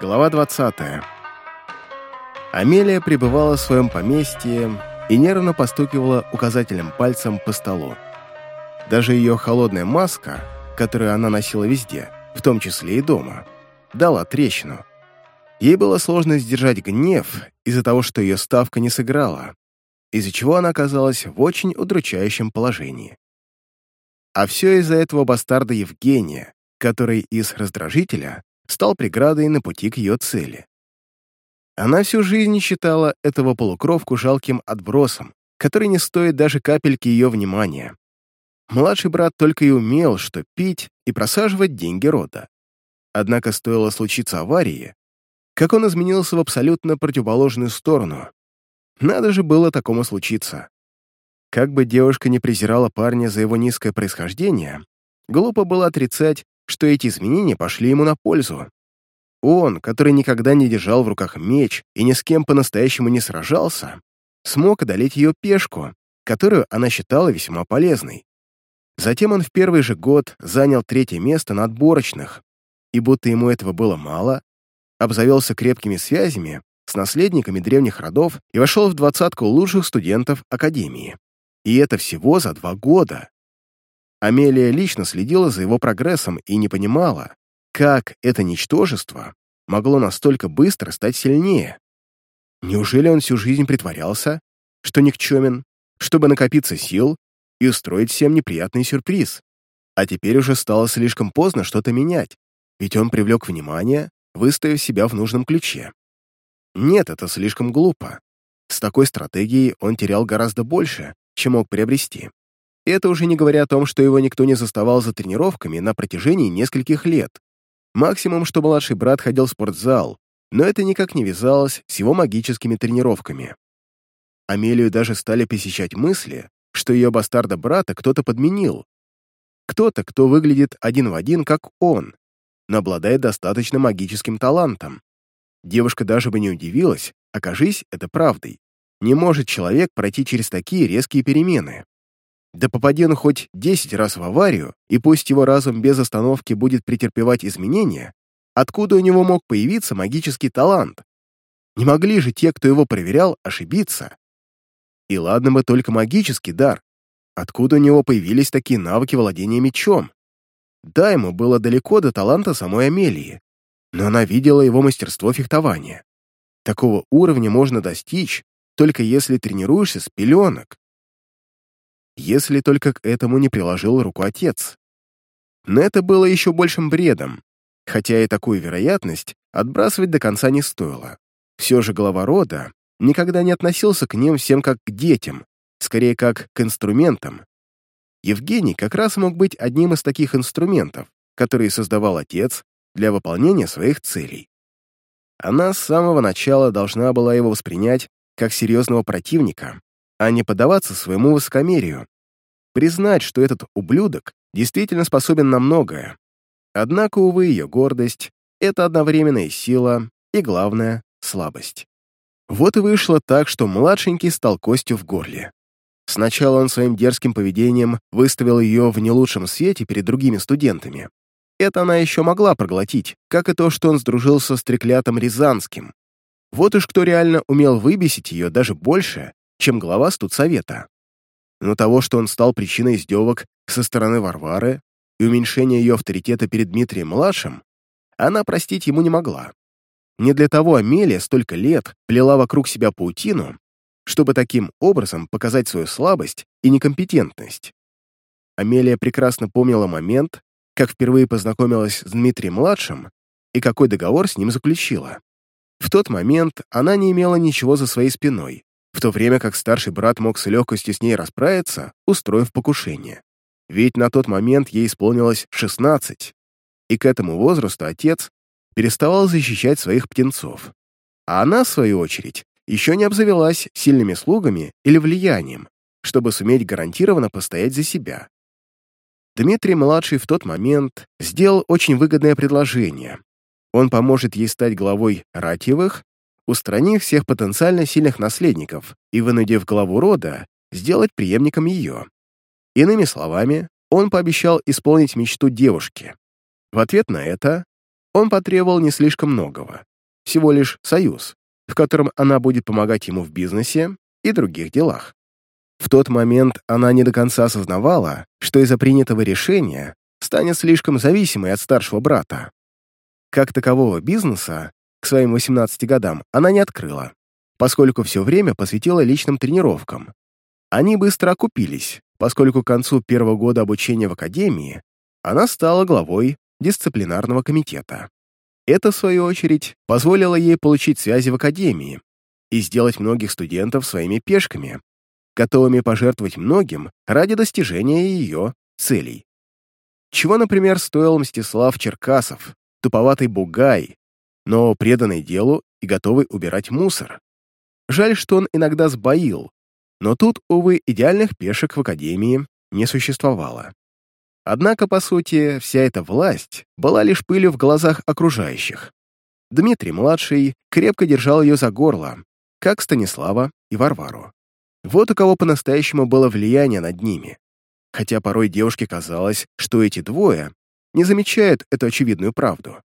Глава 20. Амелия пребывала в своем поместье и нервно постукивала указательным пальцем по столу. Даже ее холодная маска, которую она носила везде, в том числе и дома, дала трещину. Ей было сложно сдержать гнев из-за того, что ее ставка не сыграла, из-за чего она оказалась в очень удручающем положении. А все из-за этого бастарда Евгения, который из раздражителя стал преградой на пути к ее цели. Она всю жизнь считала этого полукровку жалким отбросом, который не стоит даже капельки ее внимания. Младший брат только и умел, что пить и просаживать деньги рода. Однако стоило случиться аварии, как он изменился в абсолютно противоположную сторону. Надо же было такому случиться. Как бы девушка не презирала парня за его низкое происхождение, глупо было отрицать, что эти изменения пошли ему на пользу. Он, который никогда не держал в руках меч и ни с кем по-настоящему не сражался, смог одолеть ее пешку, которую она считала весьма полезной. Затем он в первый же год занял третье место на отборочных, и будто ему этого было мало, обзавелся крепкими связями с наследниками древних родов и вошел в двадцатку лучших студентов Академии. И это всего за два года. Амелия лично следила за его прогрессом и не понимала, как это ничтожество могло настолько быстро стать сильнее. Неужели он всю жизнь притворялся, что никчемен, чтобы накопиться сил и устроить всем неприятный сюрприз? А теперь уже стало слишком поздно что-то менять, ведь он привлек внимание, выставив себя в нужном ключе. Нет, это слишком глупо. С такой стратегией он терял гораздо больше, чем мог приобрести. Это уже не говоря о том, что его никто не заставал за тренировками на протяжении нескольких лет. Максимум, что младший брат ходил в спортзал, но это никак не вязалось с его магическими тренировками. Амелию даже стали посещать мысли, что ее бастарда-брата кто-то подменил. Кто-то, кто выглядит один в один, как он, но обладает достаточно магическим талантом. Девушка даже бы не удивилась, окажись это правдой. Не может человек пройти через такие резкие перемены. Да попади он хоть десять раз в аварию, и пусть его разум без остановки будет претерпевать изменения, откуда у него мог появиться магический талант? Не могли же те, кто его проверял, ошибиться? И ладно бы только магический дар. Откуда у него появились такие навыки владения мечом? Да, ему было далеко до таланта самой Амелии, но она видела его мастерство фехтования. Такого уровня можно достичь, только если тренируешься с пеленок если только к этому не приложил руку отец. Но это было еще большим бредом, хотя и такую вероятность отбрасывать до конца не стоило. Все же глава рода никогда не относился к ним всем как к детям, скорее как к инструментам. Евгений как раз мог быть одним из таких инструментов, которые создавал отец для выполнения своих целей. Она с самого начала должна была его воспринять как серьезного противника, а не поддаваться своему высокомерию. Признать, что этот ублюдок действительно способен на многое. Однако, увы, ее гордость — это одновременная сила и, главное, слабость. Вот и вышло так, что младшенький стал костью в горле. Сначала он своим дерзким поведением выставил ее в не лучшем свете перед другими студентами. Это она еще могла проглотить, как и то, что он сдружился с треклятым Рязанским. Вот уж кто реально умел выбесить ее даже больше, чем глава студсовета. Но того, что он стал причиной издевок со стороны Варвары и уменьшения ее авторитета перед Дмитрием-младшим, она простить ему не могла. Не для того Амелия столько лет плела вокруг себя паутину, чтобы таким образом показать свою слабость и некомпетентность. Амелия прекрасно помнила момент, как впервые познакомилась с Дмитрием-младшим и какой договор с ним заключила. В тот момент она не имела ничего за своей спиной, в то время как старший брат мог с легкостью с ней расправиться, устроив покушение. Ведь на тот момент ей исполнилось 16, и к этому возрасту отец переставал защищать своих птенцов. А она, в свою очередь, еще не обзавелась сильными слугами или влиянием, чтобы суметь гарантированно постоять за себя. Дмитрий-младший в тот момент сделал очень выгодное предложение. Он поможет ей стать главой Ратьевых устранив всех потенциально сильных наследников и вынудив главу рода сделать преемником ее. Иными словами, он пообещал исполнить мечту девушки. В ответ на это он потребовал не слишком многого. всего лишь союз, в котором она будет помогать ему в бизнесе и других делах. В тот момент она не до конца осознавала, что из-за принятого решения станет слишком зависимой от старшего брата. Как такового бизнеса к своим 18 годам она не открыла, поскольку все время посвятила личным тренировкам. Они быстро окупились, поскольку к концу первого года обучения в академии она стала главой дисциплинарного комитета. Это, в свою очередь, позволило ей получить связи в академии и сделать многих студентов своими пешками, готовыми пожертвовать многим ради достижения ее целей. Чего, например, стоил Мстислав Черкасов, туповатый бугай, но преданный делу и готовый убирать мусор. Жаль, что он иногда сбоил, но тут, увы, идеальных пешек в Академии не существовало. Однако, по сути, вся эта власть была лишь пылью в глазах окружающих. Дмитрий-младший крепко держал ее за горло, как Станислава и Варвару. Вот у кого по-настоящему было влияние над ними. Хотя порой девушке казалось, что эти двое не замечают эту очевидную правду.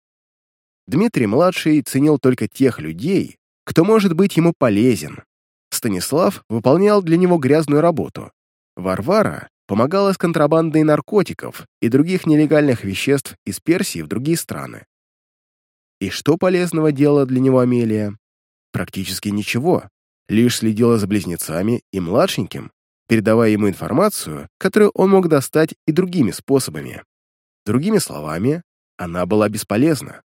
Дмитрий-младший ценил только тех людей, кто может быть ему полезен. Станислав выполнял для него грязную работу. Варвара помогала с контрабандой наркотиков и других нелегальных веществ из Персии в другие страны. И что полезного делала для него Амелия? Практически ничего, лишь следила за близнецами и младшеньким, передавая ему информацию, которую он мог достать и другими способами. Другими словами, она была бесполезна.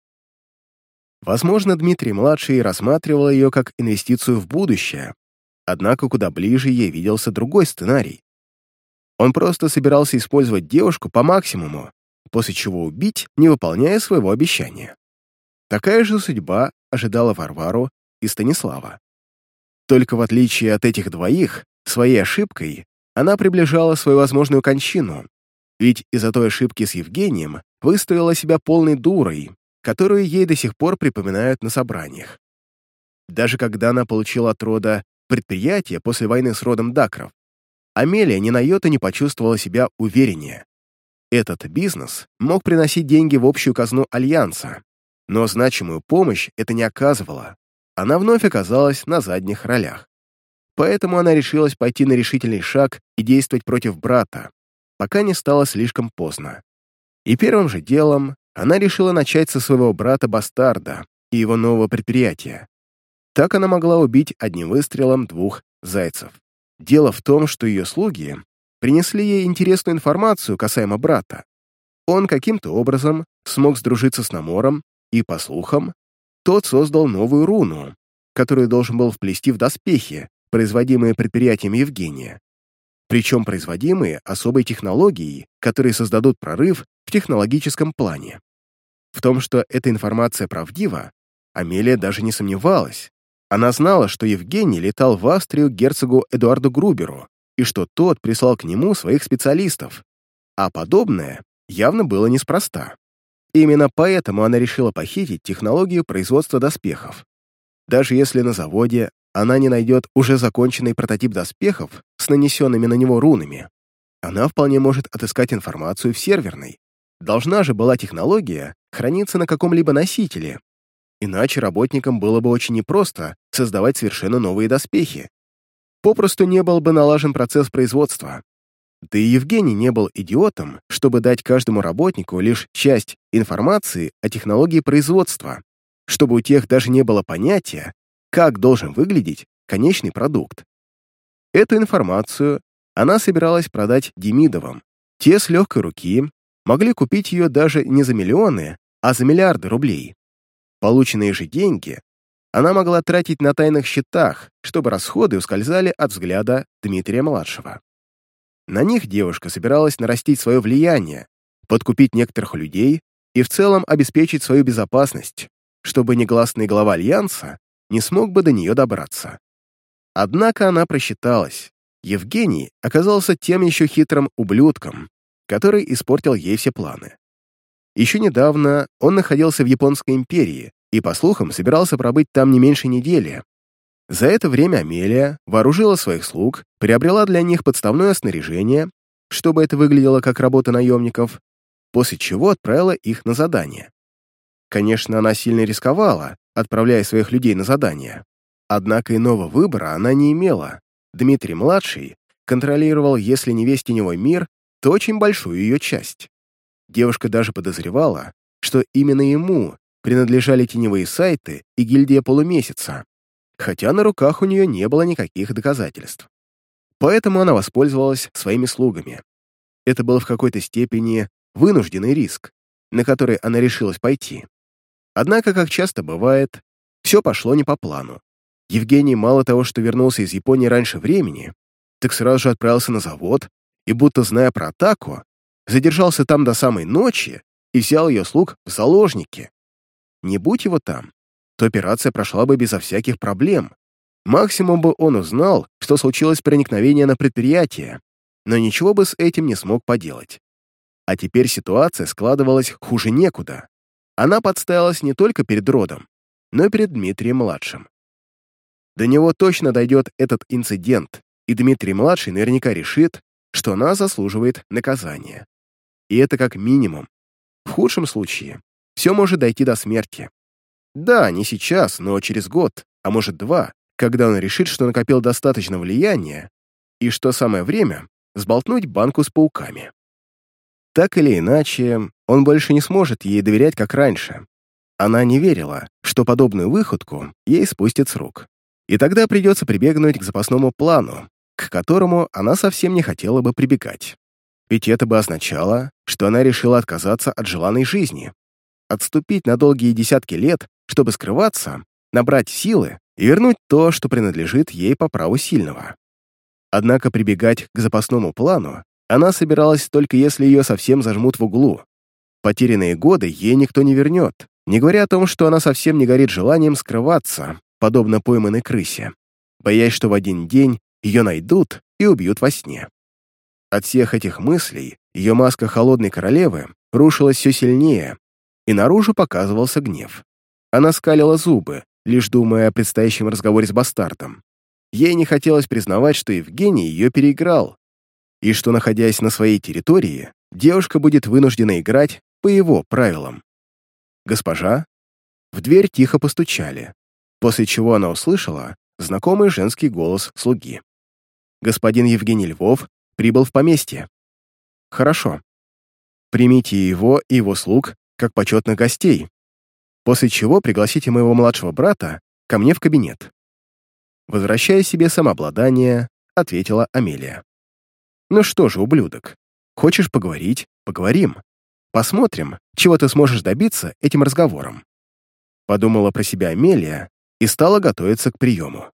Возможно, Дмитрий-младший рассматривал ее как инвестицию в будущее, однако куда ближе ей виделся другой сценарий. Он просто собирался использовать девушку по максимуму, после чего убить, не выполняя своего обещания. Такая же судьба ожидала Варвару и Станислава. Только в отличие от этих двоих, своей ошибкой она приближала свою возможную кончину, ведь из-за той ошибки с Евгением выставила себя полной дурой, которую ей до сих пор припоминают на собраниях. Даже когда она получила от рода предприятие после войны с родом Дакров, Амелия ни на йоту не почувствовала себя увереннее. Этот бизнес мог приносить деньги в общую казну Альянса, но значимую помощь это не оказывало. Она вновь оказалась на задних ролях. Поэтому она решилась пойти на решительный шаг и действовать против брата, пока не стало слишком поздно. И первым же делом она решила начать со своего брата-бастарда и его нового предприятия. Так она могла убить одним выстрелом двух зайцев. Дело в том, что ее слуги принесли ей интересную информацию касаемо брата. Он каким-то образом смог сдружиться с Намором, и, по слухам, тот создал новую руну, которую должен был вплести в доспехи, производимые предприятием Евгения. Причем производимые особой технологией, которые создадут прорыв в технологическом плане. В том, что эта информация правдива, Амелия даже не сомневалась. Она знала, что Евгений летал в Австрию к герцогу Эдуарду Груберу и что тот прислал к нему своих специалистов. А подобное явно было неспроста. Именно поэтому она решила похитить технологию производства доспехов. Даже если на заводе она не найдет уже законченный прототип доспехов с нанесенными на него рунами, она вполне может отыскать информацию в серверной, Должна же была технология храниться на каком-либо носителе, иначе работникам было бы очень непросто создавать совершенно новые доспехи. Попросту не был бы налажен процесс производства. Да и Евгений не был идиотом, чтобы дать каждому работнику лишь часть информации о технологии производства, чтобы у тех даже не было понятия, как должен выглядеть конечный продукт. Эту информацию она собиралась продать Демидовым. Те с легкой руки могли купить ее даже не за миллионы, а за миллиарды рублей. Полученные же деньги она могла тратить на тайных счетах, чтобы расходы ускользали от взгляда Дмитрия-младшего. На них девушка собиралась нарастить свое влияние, подкупить некоторых людей и в целом обеспечить свою безопасность, чтобы негласный глава Альянса не смог бы до нее добраться. Однако она просчиталась. Евгений оказался тем еще хитрым ублюдком, который испортил ей все планы. Еще недавно он находился в Японской империи и, по слухам, собирался пробыть там не меньше недели. За это время Амелия вооружила своих слуг, приобрела для них подставное снаряжение, чтобы это выглядело как работа наемников, после чего отправила их на задание. Конечно, она сильно рисковала, отправляя своих людей на задание. Однако иного выбора она не имела. Дмитрий-младший контролировал, если не весь теневой мир, то очень большую ее часть. Девушка даже подозревала, что именно ему принадлежали теневые сайты и гильдия полумесяца, хотя на руках у нее не было никаких доказательств. Поэтому она воспользовалась своими слугами. Это был в какой-то степени вынужденный риск, на который она решилась пойти. Однако, как часто бывает, все пошло не по плану. Евгений мало того, что вернулся из Японии раньше времени, так сразу же отправился на завод и, будто зная про атаку, задержался там до самой ночи и взял ее слуг в заложники. Не будь его там, то операция прошла бы безо всяких проблем. Максимум бы он узнал, что случилось проникновение на предприятие, но ничего бы с этим не смог поделать. А теперь ситуация складывалась хуже некуда. Она подставилась не только перед родом, но и перед Дмитрием-младшим. До него точно дойдет этот инцидент, и Дмитрий-младший наверняка решит, что она заслуживает наказания. И это как минимум. В худшем случае все может дойти до смерти. Да, не сейчас, но через год, а может два, когда он решит, что накопил достаточно влияния, и что самое время сболтнуть банку с пауками. Так или иначе, он больше не сможет ей доверять, как раньше. Она не верила, что подобную выходку ей спустят с рук. И тогда придется прибегнуть к запасному плану, к которому она совсем не хотела бы прибегать. Ведь это бы означало, что она решила отказаться от желанной жизни, отступить на долгие десятки лет, чтобы скрываться, набрать силы и вернуть то, что принадлежит ей по праву сильного. Однако прибегать к запасному плану она собиралась только если ее совсем зажмут в углу. Потерянные годы ей никто не вернет, не говоря о том, что она совсем не горит желанием скрываться, подобно пойманной крысе, боясь, что в один день ее найдут и убьют во сне. От всех этих мыслей ее маска холодной королевы рушилась все сильнее, и наружу показывался гнев. Она скалила зубы, лишь думая о предстоящем разговоре с бастардом. Ей не хотелось признавать, что Евгений ее переиграл, и что, находясь на своей территории, девушка будет вынуждена играть по его правилам. «Госпожа?» В дверь тихо постучали, после чего она услышала знакомый женский голос слуги. «Господин Евгений Львов прибыл в поместье». «Хорошо. Примите его и его слуг как почетных гостей, после чего пригласите моего младшего брата ко мне в кабинет». Возвращая себе самообладание, ответила Амелия. «Ну что же, ублюдок, хочешь поговорить? Поговорим. Посмотрим, чего ты сможешь добиться этим разговором». Подумала про себя Амелия и стала готовиться к приему.